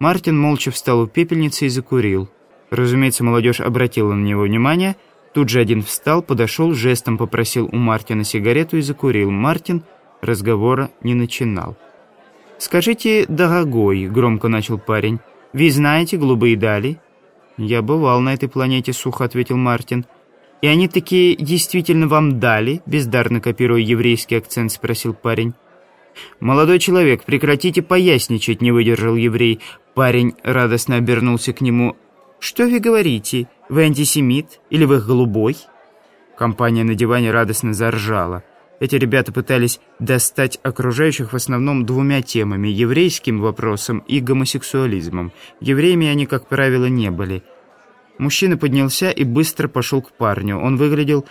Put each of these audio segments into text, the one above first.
Мартин молча встал у пепельницы и закурил. Разумеется, молодежь обратила на него внимание. Тут же один встал, подошел, жестом попросил у Мартина сигарету и закурил. Мартин разговора не начинал. «Скажите, дорогой», — громко начал парень, — «вы знаете голубые дали?» «Я бывал на этой планете», — сухо ответил Мартин. «И они такие действительно вам дали?» — бездарно копируя еврейский акцент, спросил парень. «Молодой человек, прекратите поясничать», — не выдержал еврей. Парень радостно обернулся к нему. «Что вы говорите? Вы антисемит? Или вы голубой?» Компания на диване радостно заржала. Эти ребята пытались достать окружающих в основном двумя темами – еврейским вопросом и гомосексуализмом. Евреями они, как правило, не были. Мужчина поднялся и быстро пошел к парню. Он выглядел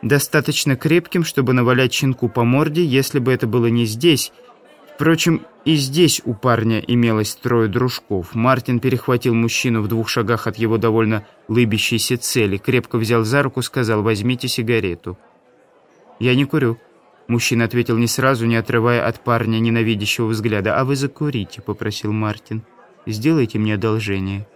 достаточно крепким, чтобы навалять щенку по морде, если бы это было не здесь. Впрочем, и здесь у парня имелось трое дружков. Мартин перехватил мужчину в двух шагах от его довольно лыбящейся цели, крепко взял за руку, сказал «возьмите сигарету». «Я не курю». Мужчина ответил не сразу, не отрывая от парня ненавидящего взгляда. «А вы закурите», — попросил Мартин. «Сделайте мне одолжение.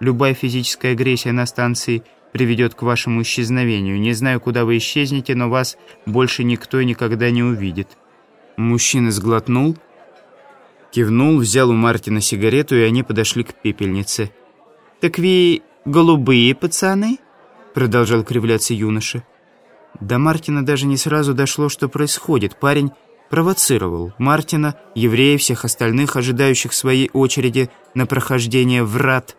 Любая физическая агрессия на станции приведет к вашему исчезновению. Не знаю, куда вы исчезнете, но вас больше никто никогда не увидит». Мужчина сглотнул, кивнул, взял у Мартина сигарету, и они подошли к пепельнице. «Так вы голубые пацаны?» Продолжал кривляться юноша. До Мартина даже не сразу дошло, что происходит. Парень провоцировал Мартина, евреев, всех остальных, ожидающих своей очереди на прохождение врат,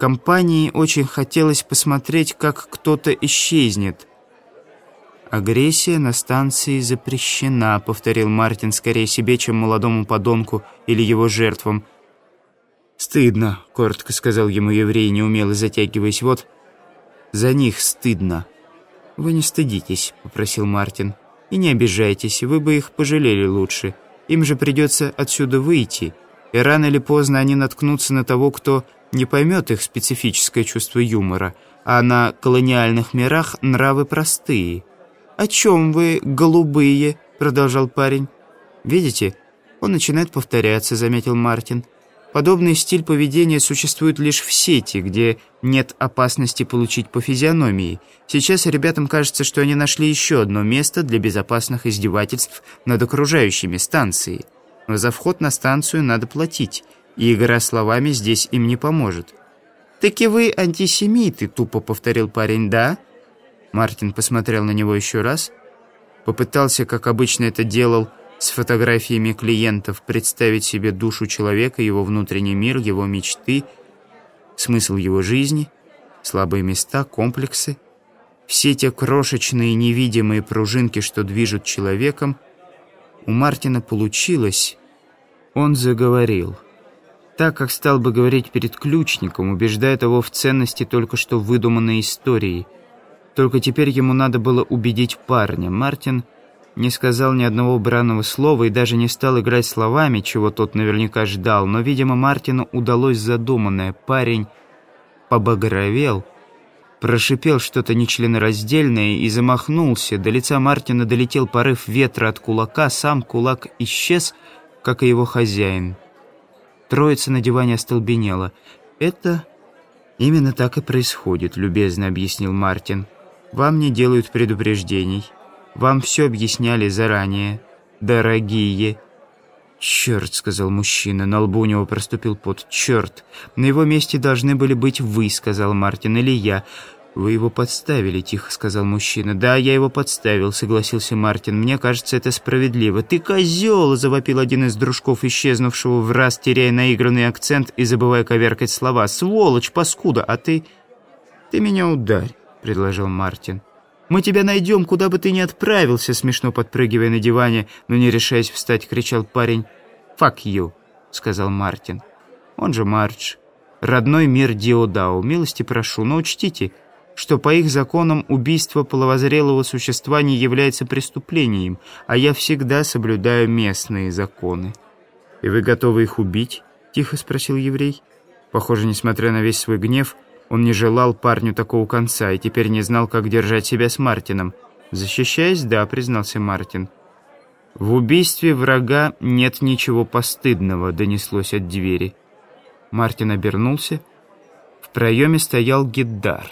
Компании очень хотелось посмотреть, как кто-то исчезнет. «Агрессия на станции запрещена», — повторил Мартин скорее себе, чем молодому подонку или его жертвам. «Стыдно», — коротко сказал ему еврей, неумело затягиваясь. «Вот за них стыдно». «Вы не стыдитесь», — попросил Мартин. «И не обижайтесь, вы бы их пожалели лучше. Им же придется отсюда выйти, и рано или поздно они наткнутся на того, кто не поймет их специфическое чувство юмора, а на колониальных мирах нравы простые. «О чем вы, голубые?» — продолжал парень. «Видите, он начинает повторяться», — заметил Мартин. «Подобный стиль поведения существует лишь в сети, где нет опасности получить по физиономии. Сейчас ребятам кажется, что они нашли еще одно место для безопасных издевательств над окружающими станцией. Но за вход на станцию надо платить» и игра словами здесь им не поможет. «Таки вы антисемиты», — тупо повторил парень, «да?» Мартин посмотрел на него еще раз, попытался, как обычно это делал, с фотографиями клиентов, представить себе душу человека, его внутренний мир, его мечты, смысл его жизни, слабые места, комплексы. Все те крошечные невидимые пружинки, что движут человеком, у Мартина получилось. Он заговорил так, как стал бы говорить перед ключником, убеждая его в ценности только что выдуманной истории. Только теперь ему надо было убедить парня. Мартин не сказал ни одного бранного слова и даже не стал играть словами, чего тот наверняка ждал, но, видимо, Мартину удалось задуманное. Парень побагровел, прошипел что-то нечленораздельное и замахнулся. До лица Мартина долетел порыв ветра от кулака, сам кулак исчез, как и его хозяин. Троица на диване остолбенела. «Это именно так и происходит», — любезно объяснил Мартин. «Вам не делают предупреждений. Вам все объясняли заранее. Дорогие». «Черт», — сказал мужчина, на лбу у него проступил пот. «Черт! На его месте должны были быть вы», — сказал Мартин, — «или я». «Вы его подставили», — тихо сказал мужчина. «Да, я его подставил», — согласился Мартин. «Мне кажется, это справедливо». «Ты козел!» — завопил один из дружков, исчезнувшего в раз, теряя наигранный акцент и забывая коверкать слова. «Сволочь, паскуда! А ты...» «Ты меня ударь», — предложил Мартин. «Мы тебя найдем, куда бы ты ни отправился», — смешно подпрыгивая на диване, но не решаясь встать, кричал парень. «Fuck you», — сказал Мартин. Он же Мардж. Родной мир Диодау. Милости прошу, но учтите, что по их законам убийство половозрелого существа не является преступлением, а я всегда соблюдаю местные законы. «И вы готовы их убить?» — тихо спросил еврей. Похоже, несмотря на весь свой гнев, он не желал парню такого конца и теперь не знал, как держать себя с Мартином. «Защищаясь, да», — признался Мартин. «В убийстве врага нет ничего постыдного», — донеслось от двери. Мартин обернулся. В проеме стоял Гиддар.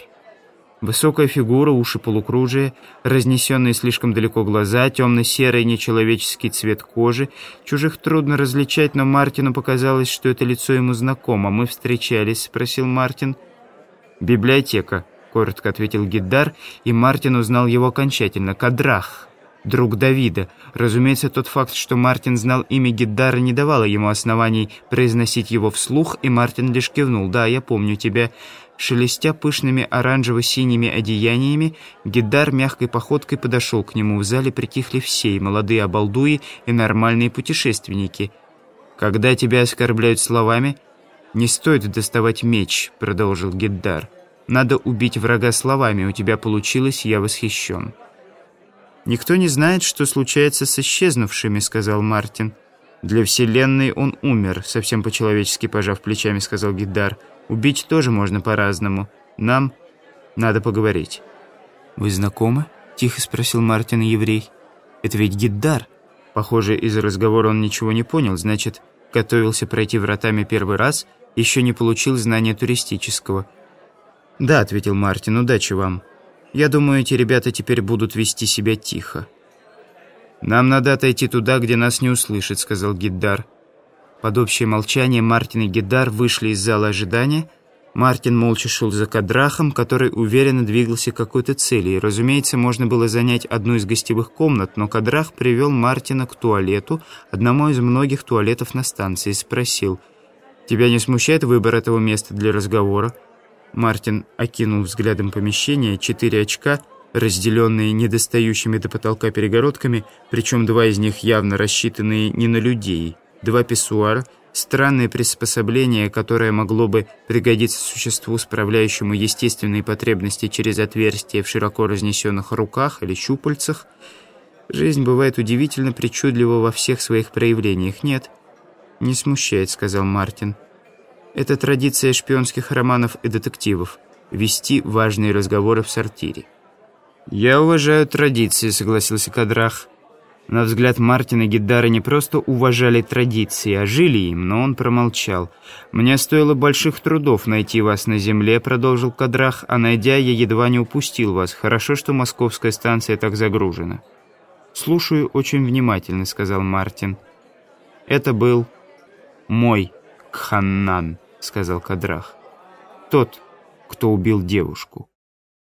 Высокая фигура, уши полукружия, разнесенные слишком далеко глаза, темно-серый нечеловеческий цвет кожи. Чужих трудно различать, но Мартину показалось, что это лицо ему знакомо. «Мы встречались?» — спросил Мартин. «Библиотека», — коротко ответил Гиддар, и Мартин узнал его окончательно. «Кадрах» друг Давида. Разумеется, тот факт, что Мартин знал имя Гиддара, не давало ему оснований произносить его вслух, и Мартин лишь кивнул. «Да, я помню тебя». Шелестя пышными оранжево-синими одеяниями, Гиддар мягкой походкой подошел к нему. В зале притихли все, и молодые обалдуи, и нормальные путешественники. «Когда тебя оскорбляют словами, не стоит доставать меч», — продолжил Гиддар. «Надо убить врага словами. У тебя получилось, я восхищен». «Никто не знает, что случается с исчезнувшими», — сказал Мартин. «Для Вселенной он умер», — совсем по-человечески пожав плечами, сказал Гиддар. Убить тоже можно по-разному. Нам надо поговорить». «Вы знакомы?» — тихо спросил Мартин еврей. «Это ведь Гиддар». Похоже, из разговора он ничего не понял, значит, готовился пройти вратами первый раз, еще не получил знания туристического. «Да», — ответил Мартин, — «удачи вам. Я думаю, эти ребята теперь будут вести себя тихо». «Нам надо отойти туда, где нас не услышат», — сказал Гиддар. Под общее молчание Мартин и Гидар вышли из зала ожидания. Мартин молча шел за кадрахом, который уверенно двигался к какой-то цели. И, разумеется, можно было занять одну из гостевых комнат, но кадрах привел Мартина к туалету, одному из многих туалетов на станции, и спросил, «Тебя не смущает выбор этого места для разговора?» Мартин окинул взглядом помещение, четыре очка, разделенные недостающими до потолка перегородками, причем два из них явно рассчитанные не на людей – два писсуара, странное приспособление, которое могло бы пригодиться существу, справляющему естественные потребности через отверстия в широко разнесенных руках или щупальцах. Жизнь бывает удивительно причудлива во всех своих проявлениях. Нет, не смущает, сказал Мартин. Это традиция шпионских романов и детективов — вести важные разговоры в сортире. «Я уважаю традиции», — согласился Кадрах. На взгляд Мартина Гиддара не просто уважали традиции, а жили им, но он промолчал. «Мне стоило больших трудов найти вас на земле», — продолжил Кадрах, «а найдя, я едва не упустил вас. Хорошо, что московская станция так загружена». «Слушаю очень внимательно», — сказал Мартин. «Это был мой Кханнан», — сказал Кадрах. «Тот, кто убил девушку».